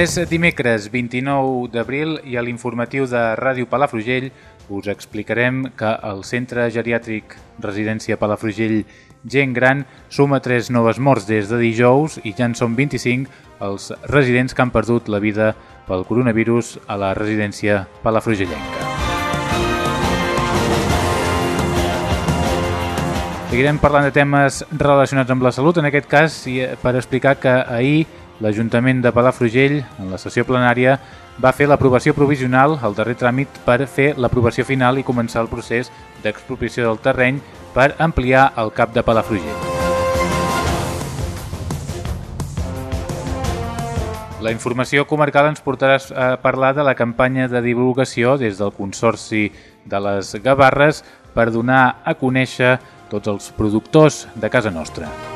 És dimecres 29 d'abril i a l'informatiu de Ràdio Palafrugell us explicarem que el Centre Geriàtric Residència Palafrugell Gent Gran suma tres noves morts des de dijous i ja en són 25 els residents que han perdut la vida pel coronavirus a la residència palafrugellenca. Seguirem parlant de temes relacionats amb la salut, en aquest cas per explicar que ahir l'Ajuntament de Palafrugell, en la sessió plenària, va fer l'aprovació provisional, el darrer tràmit, per fer l'aprovació final i començar el procés d'expropiació del terreny per ampliar el cap de Palafrugell. La informació comarcal ens portarà a parlar de la campanya de divulgació des del Consorci de les Gavarres per donar a conèixer tots els productors de casa nostra.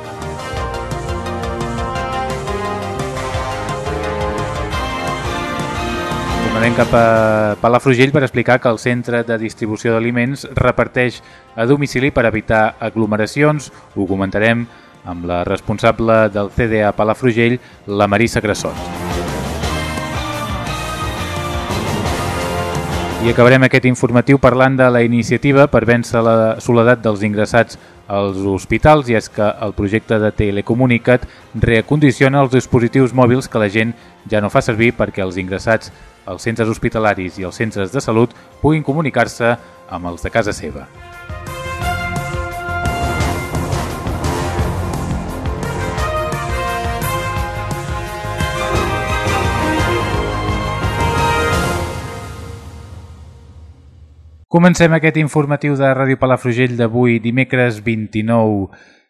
Tornarem cap a Palafrugell per explicar que el centre de distribució d'aliments reparteix a domicili per evitar aglomeracions. Ho comentarem amb la responsable del CDA Palafrugell, la Marissa Cressot. I acabarem aquest informatiu parlant de la iniciativa per vèncer la soledat dels ingressats als hospitals i és que el projecte de Telecomunicat reacondiciona els dispositius mòbils que la gent ja no fa servir perquè els ingressats els centres hospitalaris i els centres de salut puguin comunicar-se amb els de casa seva. Comencem aquest informatiu de Ràdio Palafrugell d'avui, dimecres 29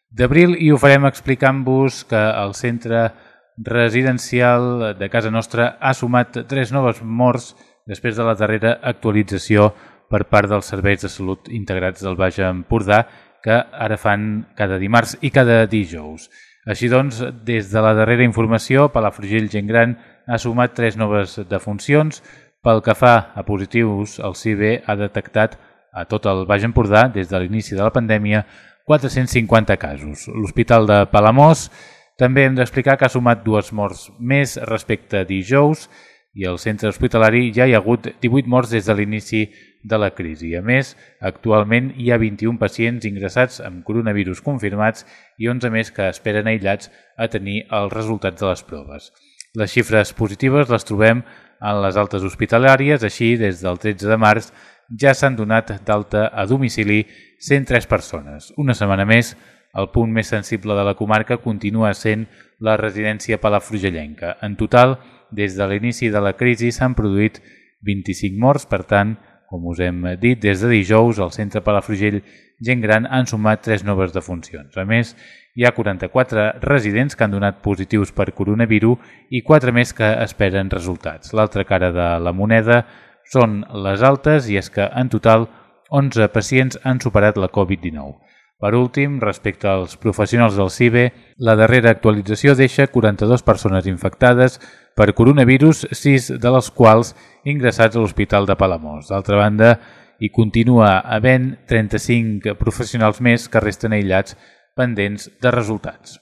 d'abril, i ho farem explicant-vos que el centre residencial de casa nostra ha sumat tres noves morts després de la darrera actualització per part dels serveis de salut integrats del Baix Empordà que ara fan cada dimarts i cada dijous. Així doncs, des de la darrera informació, Palafrugell Gent Gran ha sumat tres noves defuncions. Pel que fa a positius, el CIB ha detectat a tot el Baix Empordà, des de l'inici de la pandèmia, 450 casos. L'Hospital de Palamós també hem d'explicar que ha sumat dues morts més respecte a dijous i al centre hospitalari ja hi ha hagut 18 morts des de l'inici de la crisi. A més, actualment hi ha 21 pacients ingressats amb coronavirus confirmats i 11 més que esperen aïllats a tenir els resultats de les proves. Les xifres positives les trobem en les altes hospitalàries, així des del 13 de març ja s'han donat d'alta a domicili 103 persones. Una setmana més, el punt més sensible de la comarca continua sent la residència palafrugellenca. En total, des de l'inici de la crisi s'han produït 25 morts, per tant, com us hem dit, des de dijous el centre Palafrugell Gent Gran han sumat tres noves defuncions. A més, hi ha 44 residents que han donat positius per coronavirus i 4 més que esperen resultats. L'altra cara de la moneda són les altes i és que, en total, 11 pacients han superat la Covid-19. Per últim, respecte als professionals del CIBE, la darrera actualització deixa 42 persones infectades per coronavirus, 6 de les quals ingressats a l'Hospital de Palamós. D'altra banda, hi continua havent 35 professionals més que resten aïllats pendents de resultats.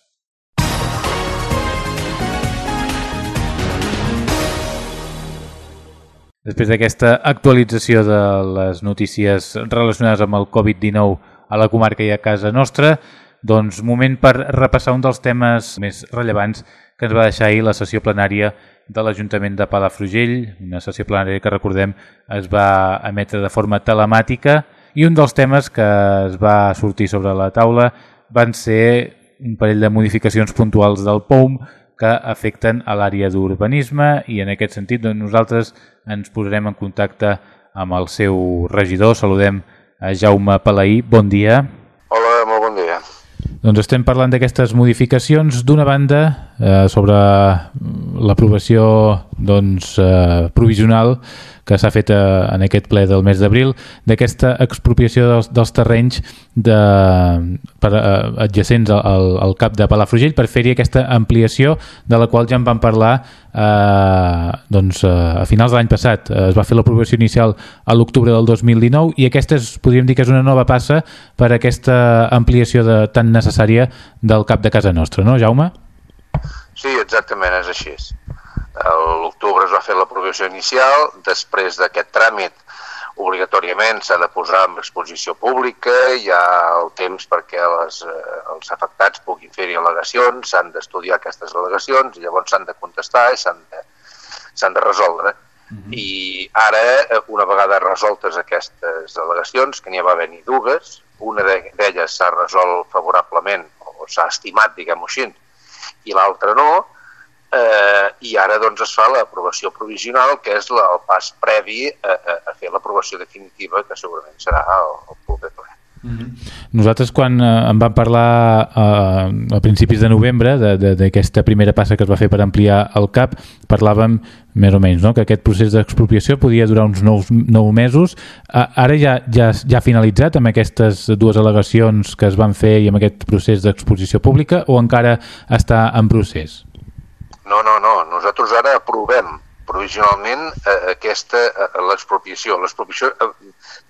Després d'aquesta actualització de les notícies relacionades amb el Covid-19 a la comarca i a casa nostra, doncs moment per repassar un dels temes més rellevants que ens va deixar ahir la sessió plenària de l'Ajuntament de Palafrugell, una sessió plenària que recordem es va emetre de forma telemàtica i un dels temes que es va sortir sobre la taula van ser un parell de modificacions puntuals del POUM que afecten a l'àrea d'urbanisme i en aquest sentit doncs, nosaltres ens posarem en contacte amb el seu regidor. Saludem Jaume Palaí. Bon dia. Hola, molt bon dia. Doncs estem parlant d'aquestes modificacions d'una banda eh, sobre l'aprovació doncs, eh, provisional que s'ha fet eh, en aquest ple del mes d'abril d'aquesta expropiació dels, dels terrenys de, per, eh, adjacents al, al cap de Palafrugell per fer-hi aquesta ampliació de la qual ja en vam parlar eh, doncs, eh, a finals de l'any passat. Eh, es va fer l'aprovació inicial a l'octubre del 2019 i aquesta és, podríem dir que és una nova passa per aquesta ampliació de, tan necessària del cap de casa nostra, no, Jaume? Sí, exactament, és així. L'octubre es va fer l'aprovació inicial, després d'aquest tràmit obligatòriament s'ha de posar en exposició pública, hi ha el temps perquè les, eh, els afectats puguin fer-hi al·legacions, s'han d'estudiar aquestes al·legacions, i llavors s'han de contestar i s'han de, de resoldre. Uh mhm. -huh. I ara, eh, una vegada resoltes aquestes al·legacions, que n'hi va haver-hi dues, una d'elles s'ha resolt favorablement, o s'ha estimat, diguem-ho així, i l'altra no, eh, i ara doncs es fa l'aprovació provisional, que és la, el pas previ a, a, fer l'aprovació definitiva, que segurament serà el, el proper ple. Mm -hmm. Nosaltres quan eh, en vam parlar eh, a principis de novembre d'aquesta primera passa que es va fer per ampliar el CAP, parlàvem més o menys, no? que aquest procés d'expropiació podia durar uns nou, nou mesos. Ara ja, ja, ja ha finalitzat amb aquestes dues al·legacions que es van fer i amb aquest procés d'exposició pública o encara està en procés? No, no, no. Nosaltres ara aprovem provisionalment eh, aquesta eh, l'expropiació. L'expropiació eh,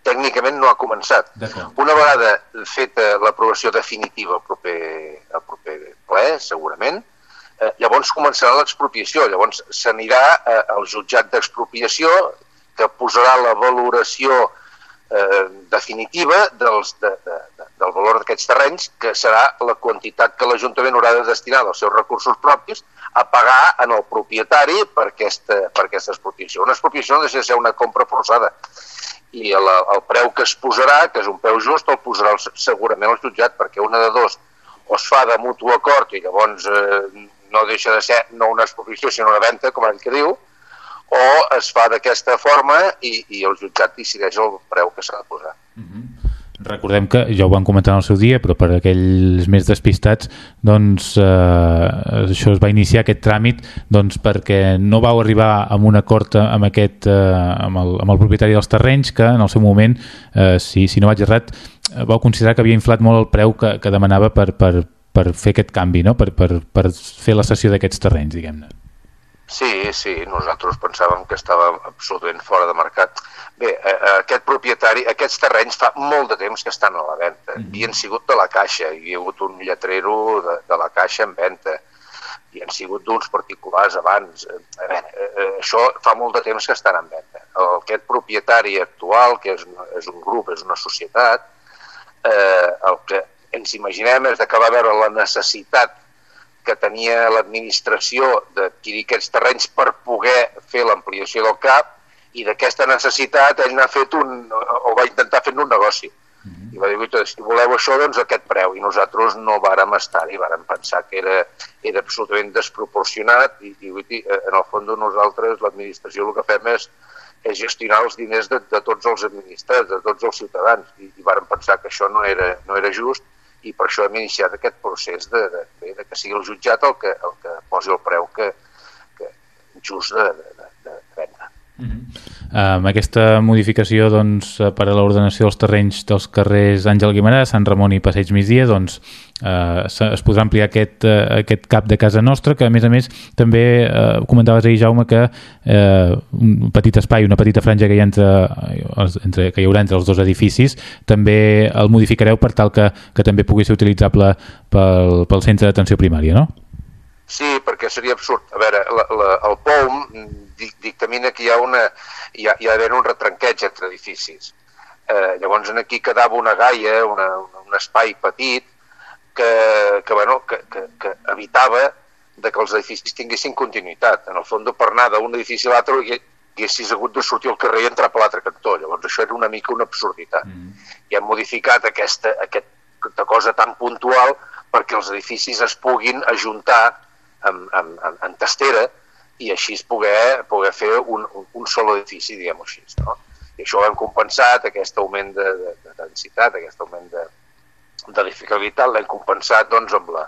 tècnicament no ha començat. Una vegada feta l'aprovació definitiva al proper, al proper ple, segurament, eh, llavors començarà l'expropiació. Llavors s'anirà eh, al jutjat d'expropiació que posarà la valoració eh, definitiva dels, de, de, de, del valor d'aquests terrenys, que serà la quantitat que l'Ajuntament haurà de destinar dels seus recursos propis a pagar en el propietari per aquesta, per aquesta expropiació. Una expropiació no deixa de ser una compra forçada i el, el preu que es posarà, que és un preu just, el posarà segurament el jutjat, perquè una de dos o es fa de mutu acord i llavors eh, no deixa de ser no una expropiació sinó una venda, com ell que diu, o es fa d'aquesta forma i, i el jutjat decideix el preu que s'ha de posar. Mm -hmm. Recordem que ja ho van comentar en el seu dia, però per aquells més despistats, doncs eh, això es va iniciar aquest tràmit doncs, perquè no vau arribar a un acord amb, aquest, eh, amb, el, amb el propietari dels terrenys que en el seu moment, eh, si, si no vaig errat, vau considerar que havia inflat molt el preu que, que demanava per, per, per fer aquest canvi, no? per, per, per fer la cessió d'aquests terrenys, diguem-ne. Sí, sí, nosaltres pensàvem que estava absolutament fora de mercat Bé, eh, eh, aquest propietari, aquests terrenys fa molt de temps que estan a la venda. Mm -hmm. Havien sigut de la Caixa, hi havia hagut un lletrero de, de la Caixa en venda, i han sigut d'uns particulars abans. A veure, eh, això fa molt de temps que estan en venda. Aquest propietari actual, que és, és un grup, és una societat, eh, el que ens imaginem és que va veure la necessitat que tenia l'administració d'adquirir aquests terrenys per poder fer l'ampliació del CAP i d'aquesta necessitat ell n'ha fet un, o va intentar fer un negoci. Uh mhm. -huh. I va dir, si voleu això, doncs aquest preu. I nosaltres no vàrem estar-hi, vàrem pensar que era, era absolutament desproporcionat i, i dir, eh, en el fons nosaltres, l'administració, el que fem és, és gestionar els diners de, de tots els administrats, de tots els ciutadans. I, i vàrem pensar que això no era, no era just i per això hem iniciat aquest procés de, de, de, de que sigui el jutjat el que, el que posi el preu que, que just de, de, de, de venda. Uh -huh. Amb aquesta modificació doncs, per a l'ordenació dels terrenys dels carrers Àngel Guimarà, Sant Ramon i Passeig Migdia, doncs, eh, es podrà ampliar aquest, eh, aquest cap de casa nostra, que a més a més també eh, comentaves ahir, Jaume, que eh, un petit espai, una petita franja que hi, entre, entre, que hi haurà entre els dos edificis, també el modificareu per tal que, que també pugui ser utilitzable pel, pel centre d'atenció primària, no? Sí, perquè seria absurd. A veure, la, la, el POUM dictamina que hi ha, una, hi ha, hi ha d'haver un retranqueig entre edificis. Eh, llavors aquí quedava una gaia, una, un espai petit, que, que, bueno, que, que, que evitava de que els edificis tinguessin continuïtat. En el fons, per anar d'un edifici a l'altre haguessis hagut de sortir al carrer i entrar per l'altre cantó. Llavors això era una mica una absurditat. Mm. I hem modificat aquesta, aquesta cosa tan puntual perquè els edificis es puguin ajuntar en, en, en, en testera i així poder, poder fer un, un sol edifici, diguem-ho així. No? I això ho hem compensat, aquest augment de, de, de densitat, aquest augment de, d'edificabilitat l'hem compensat doncs, amb, la,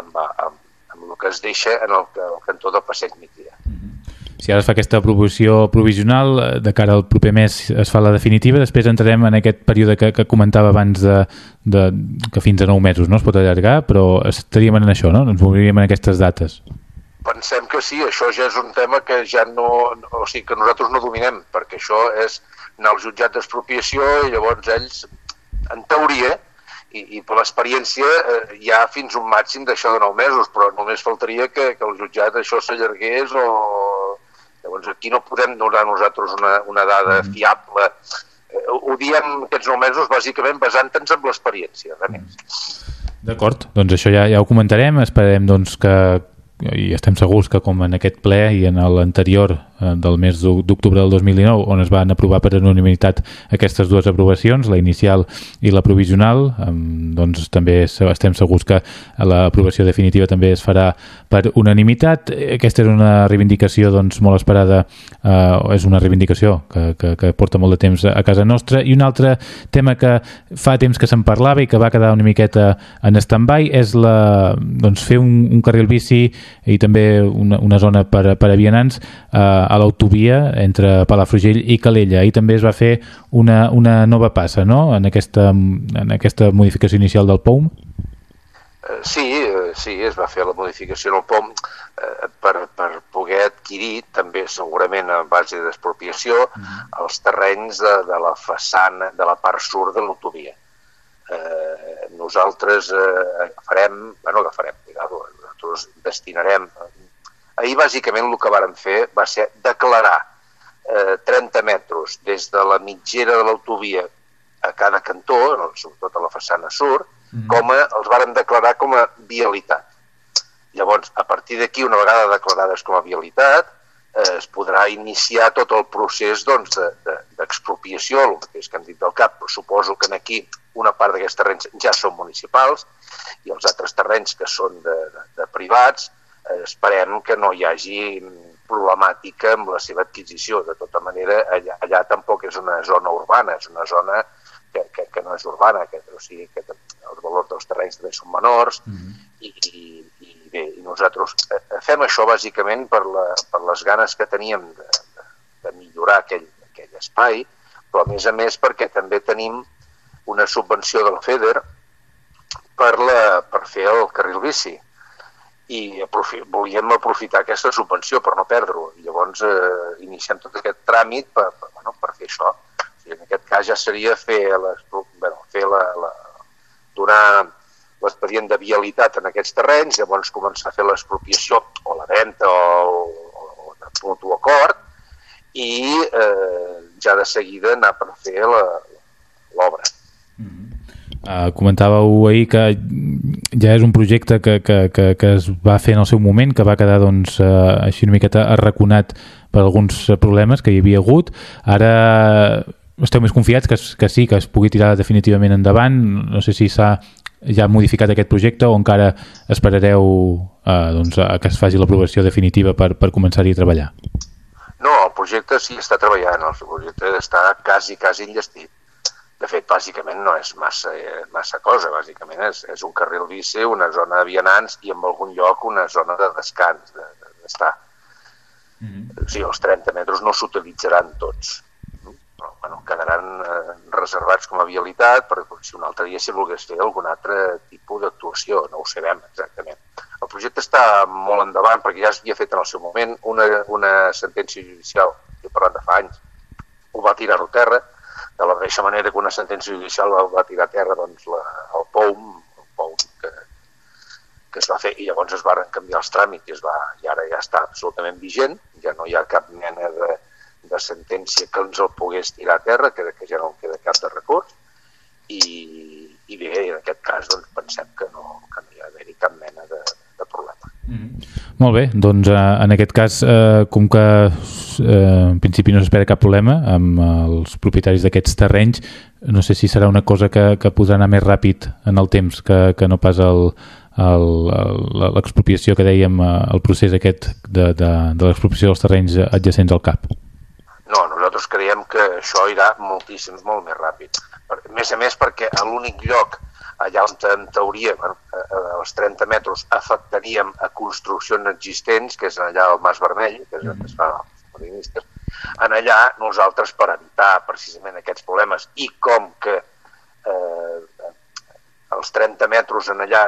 amb, amb, amb el que es deixa en el, el cantó del passeig migdia. Si ara es fa aquesta proposició provisional, de cara al proper mes es fa la definitiva, després entrarem en aquest període que, que comentava abans de, de, que fins a 9 mesos no es pot allargar, però estaríem en això, no? Ens moviríem en aquestes dates. Pensem que sí, això ja és un tema que ja no, o sigui, que nosaltres no dominem, perquè això és anar al jutjat d'expropiació i llavors ells, en teoria, i, i per l'experiència eh, hi ha fins un màxim d'això de 9 mesos, però només faltaria que, que el jutjat això s'allargués o... Llavors aquí no podem donar nosaltres una, una dada mm. fiable. Eh, ho diem aquests 9 mesos bàsicament basant-nos en l'experiència, res més. D'acord, doncs això ja, ja ho comentarem, esperem doncs, que, i estem segurs que com en aquest ple i en l'anterior del mes d'octubre del 2019 on es van aprovar per unanimitat aquestes dues aprovacions, la inicial i la provisional, doncs també estem segurs que l'aprovació definitiva també es farà per unanimitat. Aquesta és una reivindicació doncs, molt esperada, eh, és una reivindicació que, que, que porta molt de temps a casa nostra i un altre tema que fa temps que se'n parlava i que va quedar una miqueta en stand-by és la, doncs, fer un, un carril bici i també una, una zona per, per a vianants eh, a l'autovia entre Palafrugell i Calella i també es va fer una, una nova passa no? en, aquesta, en aquesta modificació inicial del POUM eh, Sí, eh, sí, es va fer la modificació en el POM eh, per, per poder adquirir també segurament a base d'expropiació uh mm-hmm. -huh. els terrenys de, de la façana, de la part sud de l'autovia. Eh, nosaltres eh, agafarem, bueno, agafarem, nosaltres destinarem... Ahir, bàsicament, el que vàrem fer va ser declarar eh, 30 metres des de la mitgera de l'autovia a cada cantó, sobretot a la façana sud, mm. com a, els vàrem declarar com a vialitat. Llavors, a partir d'aquí, una vegada declarades com a vialitat, eh, es podrà iniciar tot el procés d'expropiació, doncs, de, de, el mateix que han dit del CAP, però suposo que aquí una part d'aquests terrenys ja són municipals i els altres terrenys que són de, de, de privats esperem que no hi hagi problemàtica amb la seva adquisició. De tota manera, allà, allà tampoc és una zona urbana, és una zona que, que, que no és urbana, que, o sigui, que els valors dels terrenys també són menors mm -hmm. i, i, i bé, i nosaltres eh, fem això bàsicament per, la, per les ganes que teníem de, de, de millorar aquell, aquell espai, però a més a més perquè també tenim una subvenció del FEDER per, la, per fer el carril bici i aprofi, volíem aprofitar aquesta subvenció per no perdre-ho. Llavors eh, iniciem tot aquest tràmit per, per, bueno, per fer això. O sigui, en aquest cas ja seria fer, les, bueno, fer la, la, donar l'expedient de vialitat en aquests terrenys, llavors començar a fer l'expropiació o la venda o, o, o de mutu acord i eh, ja de seguida anar per fer l'obra. Uh, comentàveu ahir que ja és un projecte que, que, que, que es va fer en el seu moment, que va quedar doncs, uh, així una miqueta arraconat per alguns problemes que hi havia hagut. Ara esteu més confiats que, que sí, que es pugui tirar definitivament endavant. No sé si s'ha ja modificat aquest projecte o encara esperareu uh, doncs, a que es faci l'aprovació definitiva per, per començar-hi a treballar? No, el projecte sí està treballant, el projecte està quasi, quasi enllestit de fet, bàsicament no és massa, eh, massa cosa, bàsicament és, és un carril bici, una zona de vianants i en algun lloc una zona de descans, d'estar. De, mm -hmm. O sigui, els 30 metres no s'utilitzaran tots, però bueno, quedaran eh, reservats com a vialitat per si un altre dia si volgués fer algun altre tipus d'actuació, no ho sabem exactament. El projecte està molt endavant perquè ja s'havia fet en el seu moment una, una sentència judicial, que parlant de fa anys, ho va tirar a terra, de la mateixa manera que una sentència judicial va, va tirar a terra doncs, la, el POUM, el POUM que, que es va fer i llavors es van canviar els tràmits i, es va, i ara ja està absolutament vigent, ja no hi ha cap mena de, de sentència que ens el pogués tirar a terra, que, que ja no queda cap de recurs, i, i bé, en aquest cas doncs, pensem que no, que no hi ha d'haver cap mena de, de problema. Mm -hmm. Molt bé, doncs eh, en aquest cas, eh, com que eh, en principi no s'espera cap problema amb els propietaris d'aquests terrenys, no sé si serà una cosa que, que podrà anar més ràpid en el temps que, que no pas l'expropiació que dèiem, eh, el procés aquest de, de, de l'expropiació dels terrenys adjacents al CAP. No, nosaltres creiem que això irà moltíssim, molt més ràpid. A més a més perquè l'únic lloc allà on en teoria bueno, a, els 30 metres afectaríem a construccions existents, que és allà al Mas Vermell, que és on es fa els periodistes, en allà nosaltres per evitar precisament aquests problemes i com que eh, els 30 metres en allà,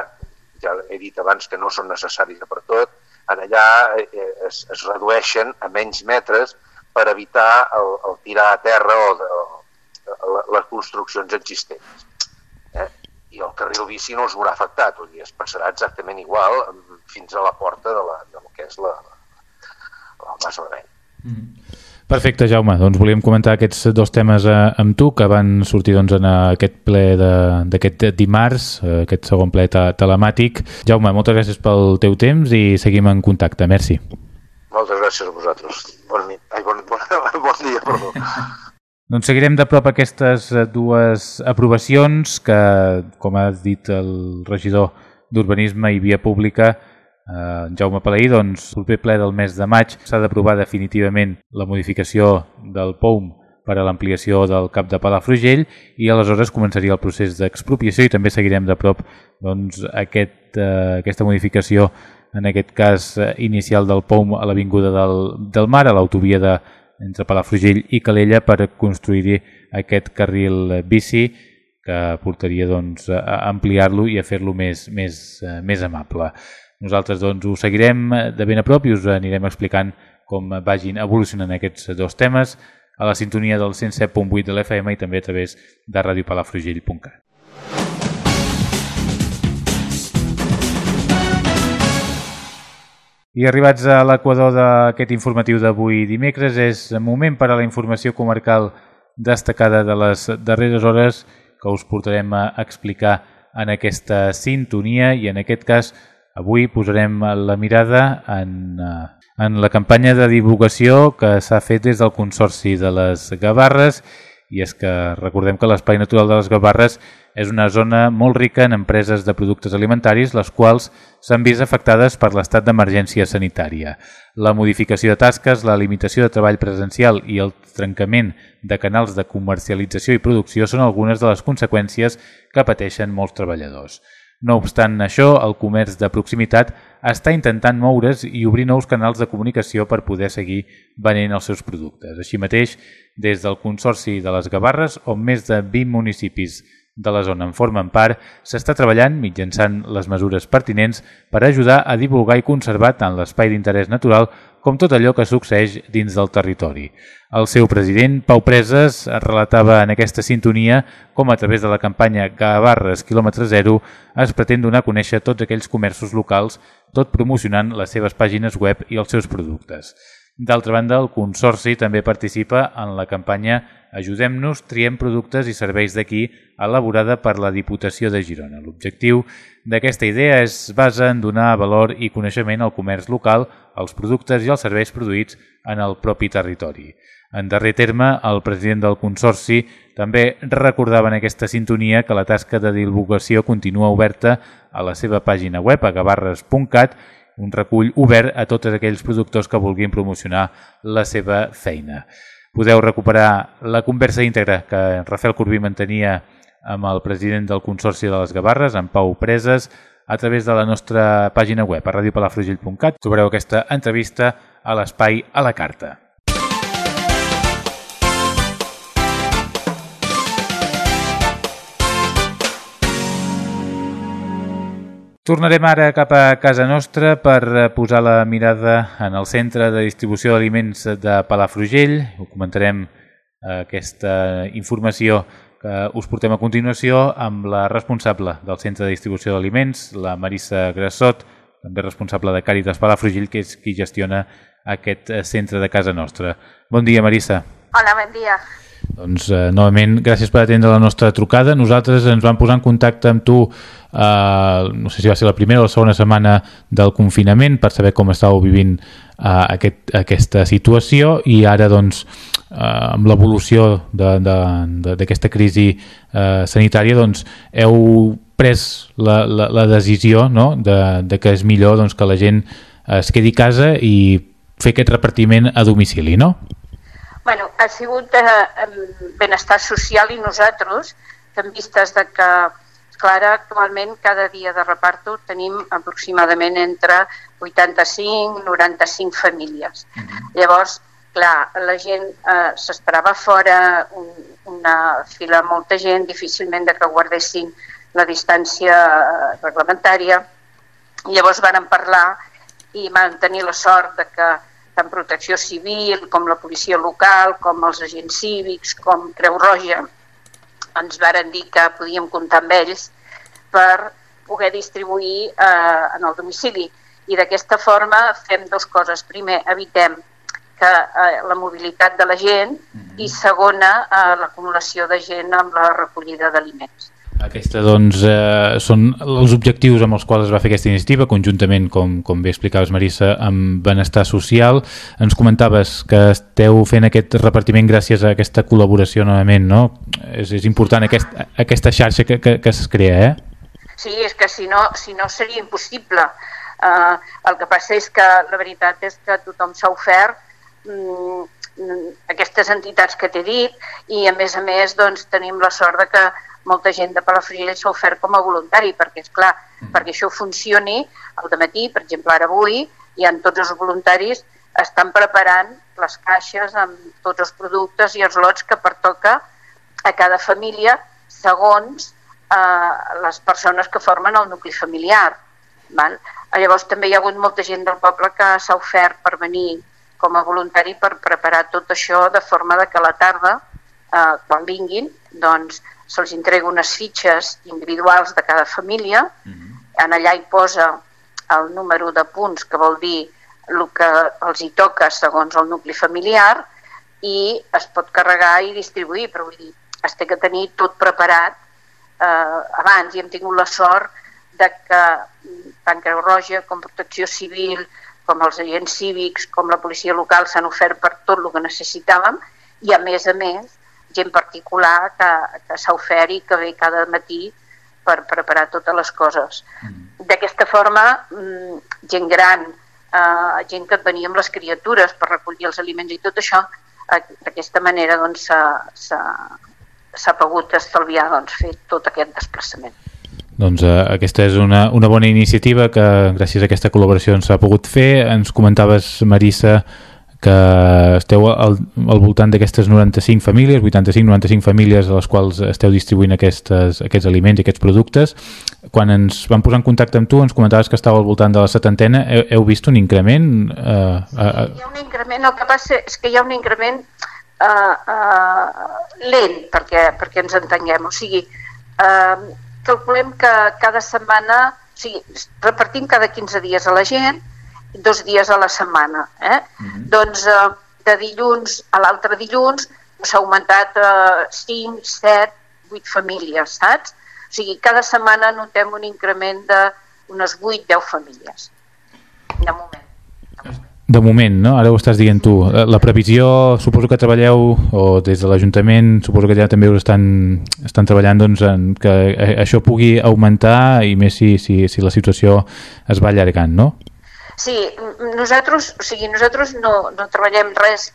ja he dit abans que no són necessaris per tot, en allà eh, es, es redueixen a menys metres per evitar el, el tirar a terra o, de, o les construccions existents. Eh? I el carril bici no els haurà afectat, vull dir, es passarà exactament igual fins a la porta de, la, de que és la, la, la Mas Vermell. Mm -hmm. Perfecte, Jaume. Doncs volíem comentar aquests dos temes eh, amb tu que van sortir doncs, en aquest ple d'aquest dimarts, eh, aquest segon ple te telemàtic. Jaume, moltes gràcies pel teu temps i seguim en contacte. Merci. Moltes gràcies a vosaltres. Bon, nit. Ai, bon, bon, bon dia, perdó. Doncs seguirem de prop aquestes dues aprovacions que, com ha dit el regidor d'Urbanisme i Via Pública, eh, Jaume Palaí, doncs, el proper ple del mes de maig s'ha d'aprovar definitivament la modificació del POUM per a l'ampliació del cap de Palafrugell i aleshores començaria el procés d'expropiació i també seguirem de prop doncs, aquest, eh, aquesta modificació en aquest cas eh, inicial del POUM a l'Avinguda del, del Mar, a l'autovia de, entre Palafrugell i Calella per construir aquest carril bici que portaria doncs, a ampliar-lo i a fer-lo més, més, eh, més amable. Nosaltres doncs, ho seguirem de ben a prop i us anirem explicant com vagin evolucionant aquests dos temes a la sintonia del 107.8 de l'FM i també a través de radiopalafrugell.cat. I arribats a l'equador d'aquest informatiu d'avui dimecres, és moment per a la informació comarcal destacada de les darreres hores que us portarem a explicar en aquesta sintonia i en aquest cas Avui posarem la mirada en, eh, en la campanya de divulgació que s'ha fet des del Consorci de les Gavarres. I és que recordem que l'Espai Natural de les Gavarres és una zona molt rica en empreses de productes alimentaris, les quals s'han vist afectades per l'estat d'emergència sanitària. La modificació de tasques, la limitació de treball presencial i el trencament de canals de comercialització i producció són algunes de les conseqüències que pateixen molts treballadors. No obstant això, el comerç de proximitat està intentant moure's i obrir nous canals de comunicació per poder seguir venent els seus productes. Així mateix, des del Consorci de les Gavarres, on més de 20 municipis de la zona en formen part, s'està treballant mitjançant les mesures pertinents per ajudar a divulgar i conservar tant l'espai d'interès natural com tot allò que succeeix dins del territori. El seu president, Pau Preses, relatava en aquesta sintonia com a través de la campanya Gavarres quilòmetre zero es pretén donar a conèixer tots aquells comerços locals, tot promocionant les seves pàgines web i els seus productes. D'altra banda, el Consorci també participa en la campanya Ajudem-nos, triem productes i serveis d'aquí, elaborada per la Diputació de Girona. L'objectiu d'aquesta idea es basa en donar valor i coneixement al comerç local, als productes i als serveis produïts en el propi territori. En darrer terme, el president del Consorci també recordava en aquesta sintonia que la tasca de divulgació continua oberta a la seva pàgina web a gavarres.cat un recull obert a tots aquells productors que vulguin promocionar la seva feina. Podeu recuperar la conversa íntegra que Rafael Corbí mantenia amb el president del Consorci de les Gavarres, en Pau Preses, a través de la nostra pàgina web a radiopalafrugell.cat. Trobareu aquesta entrevista a l'espai a la carta. Tornarem ara cap a casa nostra per eh, posar la mirada en el centre de distribució d'aliments de Palafrugell. Ho comentarem eh, aquesta informació que us portem a continuació amb la responsable del centre de distribució d'aliments, la Marissa Grassot, també responsable de Càritas Palafrugell, que és qui gestiona aquest eh, centre de casa nostra. Bon dia, Marissa. Hola, bon dia. Doncs, eh, novament, gràcies per atendre la nostra trucada. Nosaltres ens vam posar en contacte amb tu, eh, no sé si va ser la primera o la segona setmana del confinament, per saber com estàveu vivint eh, aquest, aquesta situació i ara, doncs, eh, amb l'evolució d'aquesta crisi eh, sanitària, doncs, heu pres la, la, la decisió no? de, de que és millor doncs, que la gent es quedi a casa i fer aquest repartiment a domicili, no? Bueno, ha sigut eh, benestar social i nosaltres, que en vistes de que Clara, actualment cada dia de reparto tenim aproximadament entre 85 i 95 famílies. Uh -huh. Llavors, clar, la gent eh, s'esperava fora, un, una fila molta gent, difícilment de que guardessin la distància reglamentària. Llavors varen parlar i van tenir la sort de que tant Protecció Civil com la policia local, com els agents cívics, com Creu Roja, ens varen dir que podíem comptar amb ells per poder distribuir eh, en el domicili. I d'aquesta forma fem dues coses. Primer, evitem que eh, la mobilitat de la gent mm -hmm. i segona, eh, l'acumulació de gent amb la recollida d'aliments. Aquesta, doncs, eh, són els objectius amb els quals es va fer aquesta iniciativa, conjuntament, com, com bé explicaves, Marissa, amb Benestar Social. Ens comentaves que esteu fent aquest repartiment gràcies a aquesta col·laboració novament, no? És, és important aquest, aquesta xarxa que, que, que es crea, eh? Sí, és que si no, si no seria impossible. Uh, el que passa és que la veritat és que tothom s'ha ofert mm, aquestes entitats que t'he dit i a més a més doncs, tenim la sort de que molta gent de Palafrugell s'ha ofert com a voluntari, perquè és clar, mm. perquè això funcioni al matí, per exemple, ara avui, hi ha tots els voluntaris estan preparant les caixes amb tots els productes i els lots que pertoca a cada família segons eh, les persones que formen el nucli familiar. Val? Llavors també hi ha hagut molta gent del poble que s'ha ofert per venir com a voluntari per preparar tot això de forma de que a la tarda, eh, quan vinguin, doncs se'ls entrega unes fitxes individuals de cada família, uh -huh. en allà hi posa el número de punts, que vol dir el que els hi toca segons el nucli familiar, i es pot carregar i distribuir, però vull dir, es té que tenir tot preparat eh, abans, i hem tingut la sort de que tant Creu Roja com Protecció Civil, com els agents cívics, com la policia local s'han ofert per tot el que necessitàvem i a més a més gent particular que, que s'ha ofert i que ve cada matí per preparar totes les coses. Mm. D'aquesta forma, mm, gent gran, eh, gent que venia amb les criatures per recollir els aliments i tot això, d'aquesta manera doncs, s'ha doncs, pogut estalviar doncs, fer tot aquest desplaçament. Doncs eh, aquesta és una, una bona iniciativa que gràcies a aquesta col·laboració s'ha pogut fer. Ens comentaves, Marissa, que esteu al, al voltant d'aquestes 95 famílies, 85-95 famílies a les quals esteu distribuint aquestes, aquests aliments i aquests productes. Quan ens vam posar en contacte amb tu ens comentaves que estava al voltant de la setantena. Heu, heu vist un increment? Uh, uh, hi ha un increment, el que passa és que hi ha un increment uh, uh, lent, perquè, perquè ens entenguem. O sigui, uh, calculem que cada setmana, o sigui, repartim cada 15 dies a la gent, dos dies a la setmana. Eh? Mm -hmm. Doncs eh, de dilluns a l'altre dilluns s'ha augmentat eh, 5, 7, 8 famílies, saps? O sigui, cada setmana notem un increment d'unes 8-10 famílies, de moment. De moment, no? Ara ho estàs dient tu. Eh, la previsió, suposo que treballeu, o des de l'Ajuntament, suposo que ja també us estan, estan treballant doncs, en que això pugui augmentar i més si, si, si la situació es va allargant, no? Sí, nosaltres, o sigui, nosaltres no, no treballem res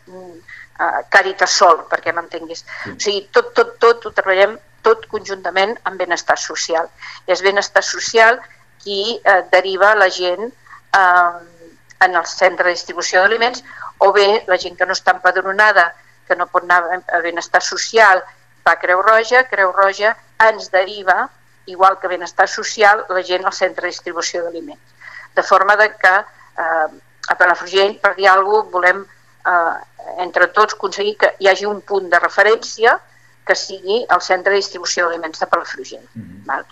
Càritas sol, perquè m'entenguis. O sigui, tot, tot, tot ho treballem tot conjuntament amb benestar social. I és benestar social qui eh, deriva la gent eh, en el centre de distribució d'aliments o bé la gent que no està empadronada, que no pot anar a benestar social, va a Creu Roja, Creu Roja ens deriva, igual que benestar social, la gent al centre de distribució d'aliments. De forma de que eh, a Palafrugell, per dir alguna cosa, volem eh, entre tots aconseguir que hi hagi un punt de referència que sigui el centre de distribució d'aliments de Palafrugell. Mm -hmm. val?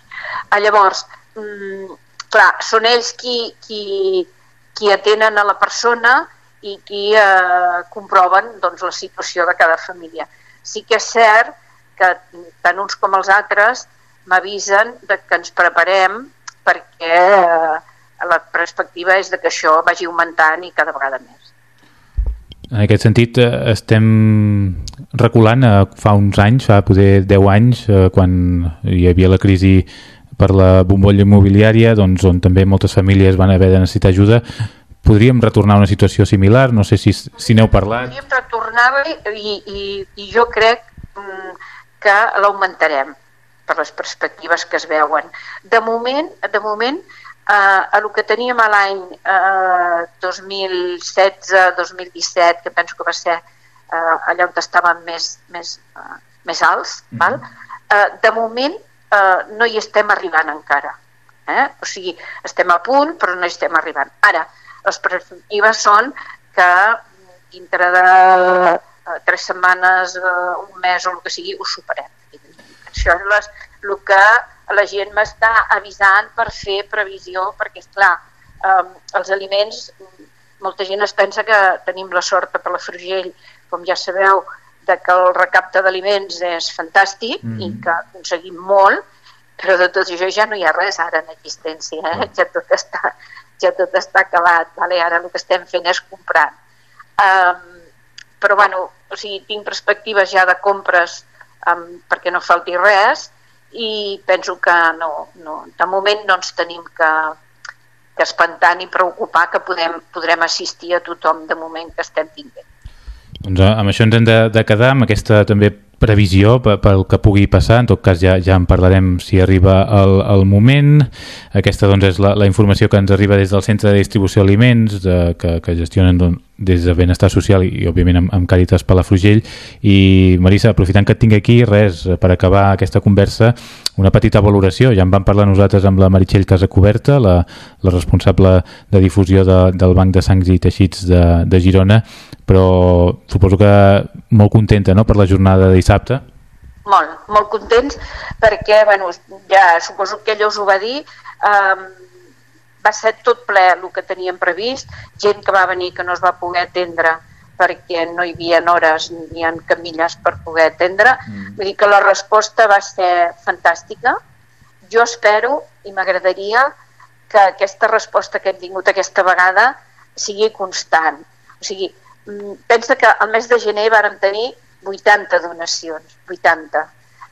Ah, llavors, mm, clar, són ells qui, qui, qui atenen a la persona i qui eh, comproven doncs, la situació de cada família. Sí que és cert que tant uns com els altres m'avisen que ens preparem perquè eh, la perspectiva és de que això vagi augmentant i cada vegada més. En aquest sentit, eh, estem reculant a fa uns anys, fa poder 10 anys, eh, quan hi havia la crisi per la bombolla immobiliària, doncs, on també moltes famílies van haver de necessitar ajuda. Podríem retornar a una situació similar? No sé si, si n'heu parlat. Podríem retornar-li i, i, i jo crec mm, que l'augmentarem. per les perspectives que es veuen. De moment, de moment eh, a el que teníem a l'any eh, 2016-2017, que penso que va ser eh, allà on estàvem més, més, eh, més alts, mm -hmm. val? Eh, de moment eh, no hi estem arribant encara. Eh? O sigui, estem a punt, però no hi estem arribant. Ara, les perspectives són que dintre de eh, tres setmanes, eh, un mes o el que sigui, ho superem. Això és les, el que la gent m'està avisant per fer previsió, perquè, és clar, eh, els aliments, molta gent es pensa que tenim la sort per la Frugell, com ja sabeu, de que el recapte d'aliments és fantàstic mm -hmm. i que aconseguim molt, però de tot això ja no hi ha res ara en existència, eh? Mm. ja, tot està, ja tot està acabat, vale? ara el que estem fent és comprar. Um, però bueno, o sigui, tinc perspectives ja de compres um, perquè no falti res i penso que no, no, de moment no ens tenim que, que espantar ni preocupar que podem, podrem assistir a tothom de moment que estem tinguent. Doncs eh, amb això ens hem de, de quedar, amb aquesta també previsió pel que pugui passar, en tot cas ja, ja en parlarem si arriba el, el moment. Aquesta doncs, és la, la informació que ens arriba des del Centre de Distribució d'Aliments de, que, que gestionen doncs, des de Benestar Social i, i òbviament amb, amb Càritas Palafrugell. I Marisa, aprofitant que et tinc aquí, res, per acabar aquesta conversa, una petita valoració. Ja en vam parlar nosaltres amb la Meritxell Casacoberta, la, la responsable de difusió de, del Banc de Sangs i Teixits de, de Girona, però suposo que molt contenta no?, per la jornada de dissabte. Molt, molt contents perquè, bueno, ja suposo que ella us ho va dir, eh, va ser tot ple el que teníem previst, gent que va venir que no es va poder atendre perquè no hi havia hores ni havia camilles per poder atendre. Mm. Vull dir que la resposta va ser fantàstica. Jo espero i m'agradaria que aquesta resposta que hem tingut aquesta vegada sigui constant. O sigui, Mm, pensa que al mes de gener vàrem tenir 80 donacions, 80.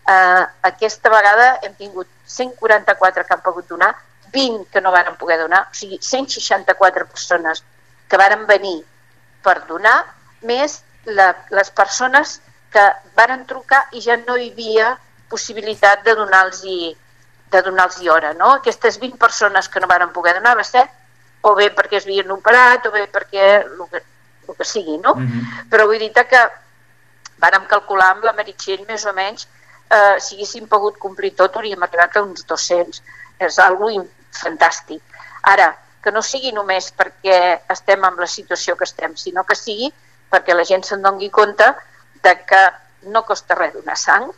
Uh, eh, aquesta vegada hem tingut 144 que han pogut donar, 20 que no varen poder donar, o sigui, 164 persones que varen venir per donar, més la, les persones que varen trucar i ja no hi havia possibilitat de donar-los de donar-los hora. No? Aquestes 20 persones que no varen poder donar va ser o bé perquè es havien operat o bé perquè el que sigui, no? Mm -hmm. Però vull dir que vàrem calcular amb la Meritxell més o menys eh, si haguéssim pogut complir tot hauríem arribat a uns 200. És algo fantàstic. Ara, que no sigui només perquè estem en la situació que estem, sinó que sigui perquè la gent se'n doni compte de que no costa res donar sang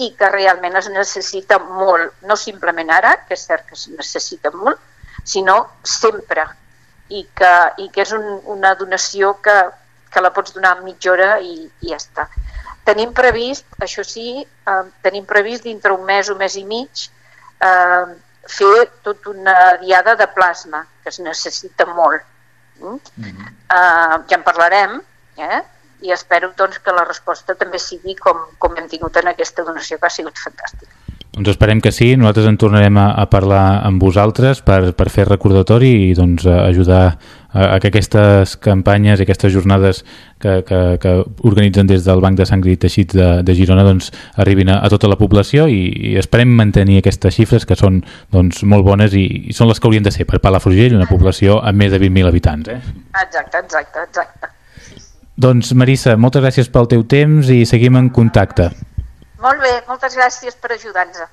i que realment es necessita molt, no simplement ara, que és cert que es necessita molt, sinó sempre i que, i que és un, una donació que, que la pots donar en mitja hora i, i ja està. Tenim previst, això sí, eh, tenim previst dintre un mes o mes i mig eh, fer tota una diada de plasma, que es necessita molt. Mm? Mm -hmm. eh, ja en parlarem, eh? i espero doncs, que la resposta també sigui com, com hem tingut en aquesta donació, que ha sigut fantàstica. Doncs esperem que sí, nosaltres en tornarem a, a parlar amb vosaltres per, per fer recordatori i doncs, ajudar a, a que aquestes campanyes i aquestes jornades que, que, que organitzen des del Banc de Sang i Teixits de, de Girona doncs, arribin a, a tota la població i, i esperem mantenir aquestes xifres que són doncs, molt bones i, i són les que haurien de ser per Palafrugell, una població amb més de 20.000 habitants. Eh? Exacte, exacte, exacte. Doncs Marissa, moltes gràcies pel teu temps i seguim en contacte. Molt bé, moltes gràcies per ajudar-nos.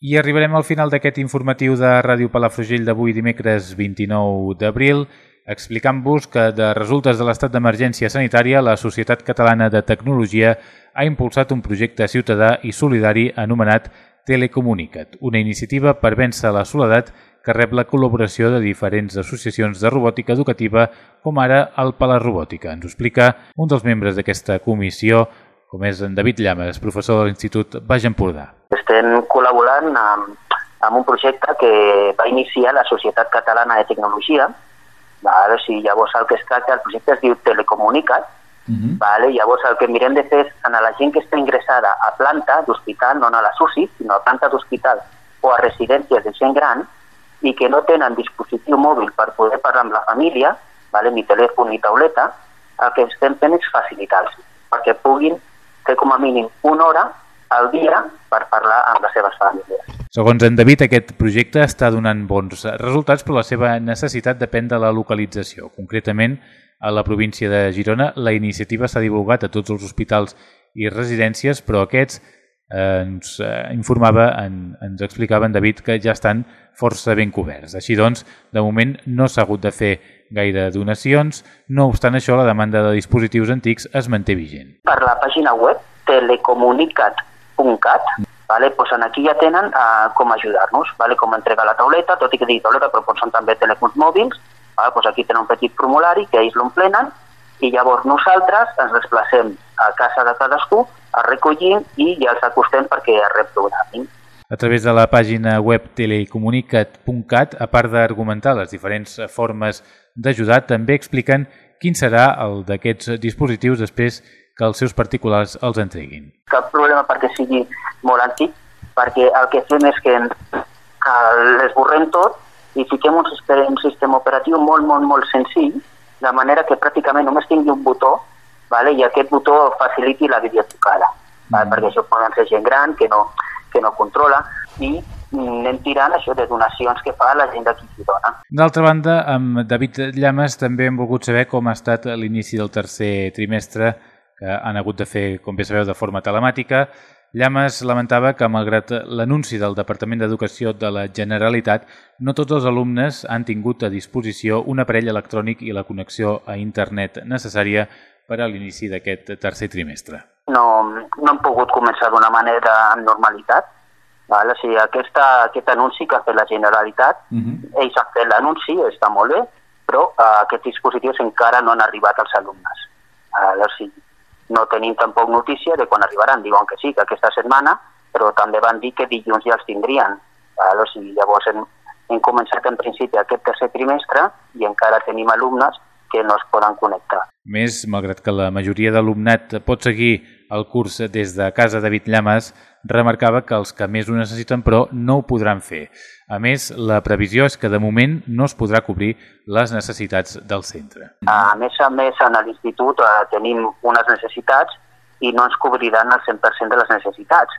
I arribarem al final d'aquest informatiu de Ràdio Palafrugell d'avui dimecres 29 d'abril explicant-vos que de resultes de l'estat d'emergència sanitària la Societat Catalana de Tecnologia ha impulsat un projecte ciutadà i solidari anomenat Telecomunicat, una iniciativa per vèncer la soledat que rep la col·laboració de diferents associacions de robòtica educativa, com ara el Pala Robòtica. Ens ho explica un dels membres d'aquesta comissió, com és en David Llames, professor de l'Institut Baix Empordà. Estem col·laborant amb, amb un projecte que va iniciar la Societat Catalana de Tecnologia. Vale? O sigui, llavors el que es tracta, el projecte es diu Telecomunicat, Uh mhm. -huh. vale? Llavors el que mirem de fer és a la gent que està ingressada a planta d'hospital, no a la SUSI, sinó a planta d'hospital o a residències de gent gran, i que no tenen dispositiu mòbil per poder parlar amb la família, vale? ni telèfon ni tauleta, el que estem fent és facilitar-los perquè puguin fer com a mínim una hora al dia per parlar amb les seves famílies. Segons en David, aquest projecte està donant bons resultats, però la seva necessitat depèn de la localització. Concretament, a la província de Girona, la iniciativa s'ha divulgat a tots els hospitals i residències, però aquests ens eh, informava, en, ens explicava en David que ja estan força ben coberts. Així doncs, de moment no s'ha hagut de fer gaire donacions, no obstant això, la demanda de dispositius antics es manté vigent. Per la pàgina web telecomunicat.cat Vale? Pues aquí ja tenen uh, com ajudar-nos, vale? com entregar la tauleta, tot i que digui tauleta, però posen també telèfons mòbils, vale? pues aquí tenen un petit formulari que ells l'omplenen i llavors nosaltres ens desplacem a casa de cadascú, a recollim i ja els acostem perquè es reprogramin. A través de la pàgina web telecomunicat.cat, a part d'argumentar les diferents formes d'ajudar, també expliquen quin serà el d'aquests dispositius després que els seus particulars els entreguin. Cap problema perquè sigui molt antic, perquè el que fem és que l'esborrem tot i fiquem un sistema, un sistema operatiu molt, molt, molt senzill, de manera que pràcticament només tingui un botó vale? i aquest botó faciliti la videotocada, vale? mm. perquè això poden ser gent gran que no, que no controla i anem tirant això de donacions que fa la gent d'aquí qui dona. D'altra banda, amb David Llames també hem volgut saber com ha estat l'inici del tercer trimestre que han hagut de fer, com bé sabeu, de forma telemàtica. Llames lamentava que, malgrat l'anunci del Departament d'Educació de la Generalitat, no tots els alumnes han tingut a disposició un aparell electrònic i la connexió a internet necessària per a l'inici d'aquest tercer trimestre. No, no han pogut començar d'una manera amb normalitat. Val? O sigui, aquesta, aquest anunci que ha fet la Generalitat, uh mhm. -huh. ells han fet l'anunci, està molt bé, però uh, aquests dispositius encara no han arribat als alumnes. Uh, o sigui, no tenim tampoc notícia de quan arribaran. Diuen que sí, que aquesta setmana, però també van dir que dilluns ja els tindrien. Val? O sigui, llavors hem, hem començat en principi aquest tercer trimestre i encara tenim alumnes que no es poden connectar. Més, malgrat que la majoria d'alumnat pot seguir el curs des de casa de Llames, remarcava que els que més ho necessiten però no ho podran fer. A més, la previsió és que de moment no es podrà cobrir les necessitats del centre. A més a més, en l'institut eh, tenim unes necessitats i no ens cobriran el 100% de les necessitats.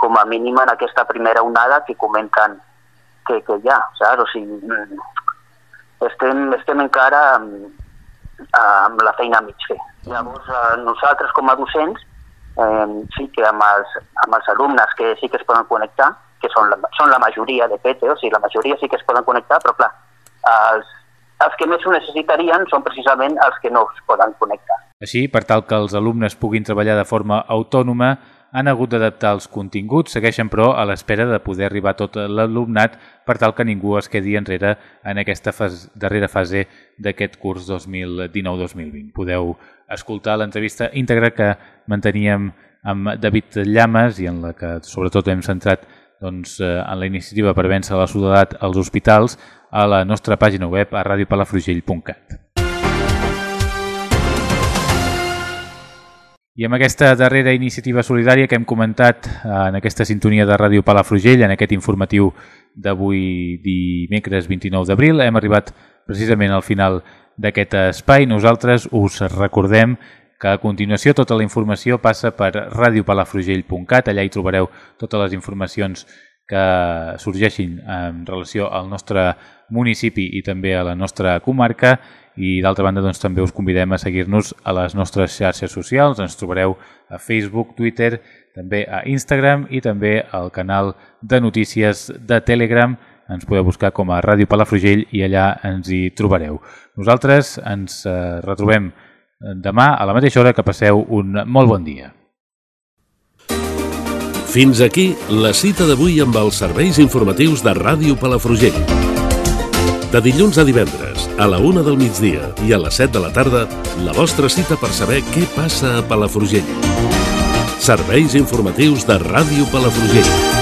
Com a mínim en aquesta primera onada que comenten que, que hi ha, saps? O sigui, mm, estem, estem encara amb, amb la feina a mig fer. Llavors, eh, nosaltres com a docents, eh, sí que amb els, amb els alumnes que sí que es poden connectar, que són la, són la majoria de PT, o sigui, la majoria sí que es poden connectar, però clar, els, els que més ho necessitarien són precisament els que no es poden connectar. Així, per tal que els alumnes puguin treballar de forma autònoma, han hagut d'adaptar els continguts, segueixen però a l'espera de poder arribar tot l'alumnat per tal que ningú es quedi enrere en aquesta fase, darrera fase d'aquest curs 2019-2020. Podeu escoltar l'entrevista íntegra que manteníem amb David Llames i en la que sobretot hem centrat doncs, eh, en la iniciativa per vèncer la soledat als hospitals a la nostra pàgina web a radiopalafrugell.cat. I amb aquesta darrera iniciativa solidària que hem comentat eh, en aquesta sintonia de Ràdio Palafrugell, en aquest informatiu d'avui dimecres 29 d'abril, hem arribat precisament al final d'aquest espai. Nosaltres us recordem que a continuació tota la informació passa per radiopalafrugell.cat, allà hi trobareu totes les informacions que sorgeixin en relació al nostre municipi i també a la nostra comarca. I d'altra banda doncs, també us convidem a seguir-nos a les nostres xarxes socials, ens trobareu a Facebook, Twitter, també a Instagram i també al canal de notícies de Telegram, ens podeu buscar com a Ràdio Palafrugell i allà ens hi trobareu. Nosaltres ens eh, retrobem demà a la mateixa hora que passeu un molt bon dia. Fins aquí la cita d'avui amb els serveis informatius de Ràdio Palafrugell. De dilluns a divendres, a la una del migdia i a les 7 de la tarda, la vostra cita per saber què passa a Palafrugell. Serveis informatius de Ràdio Palafrugell.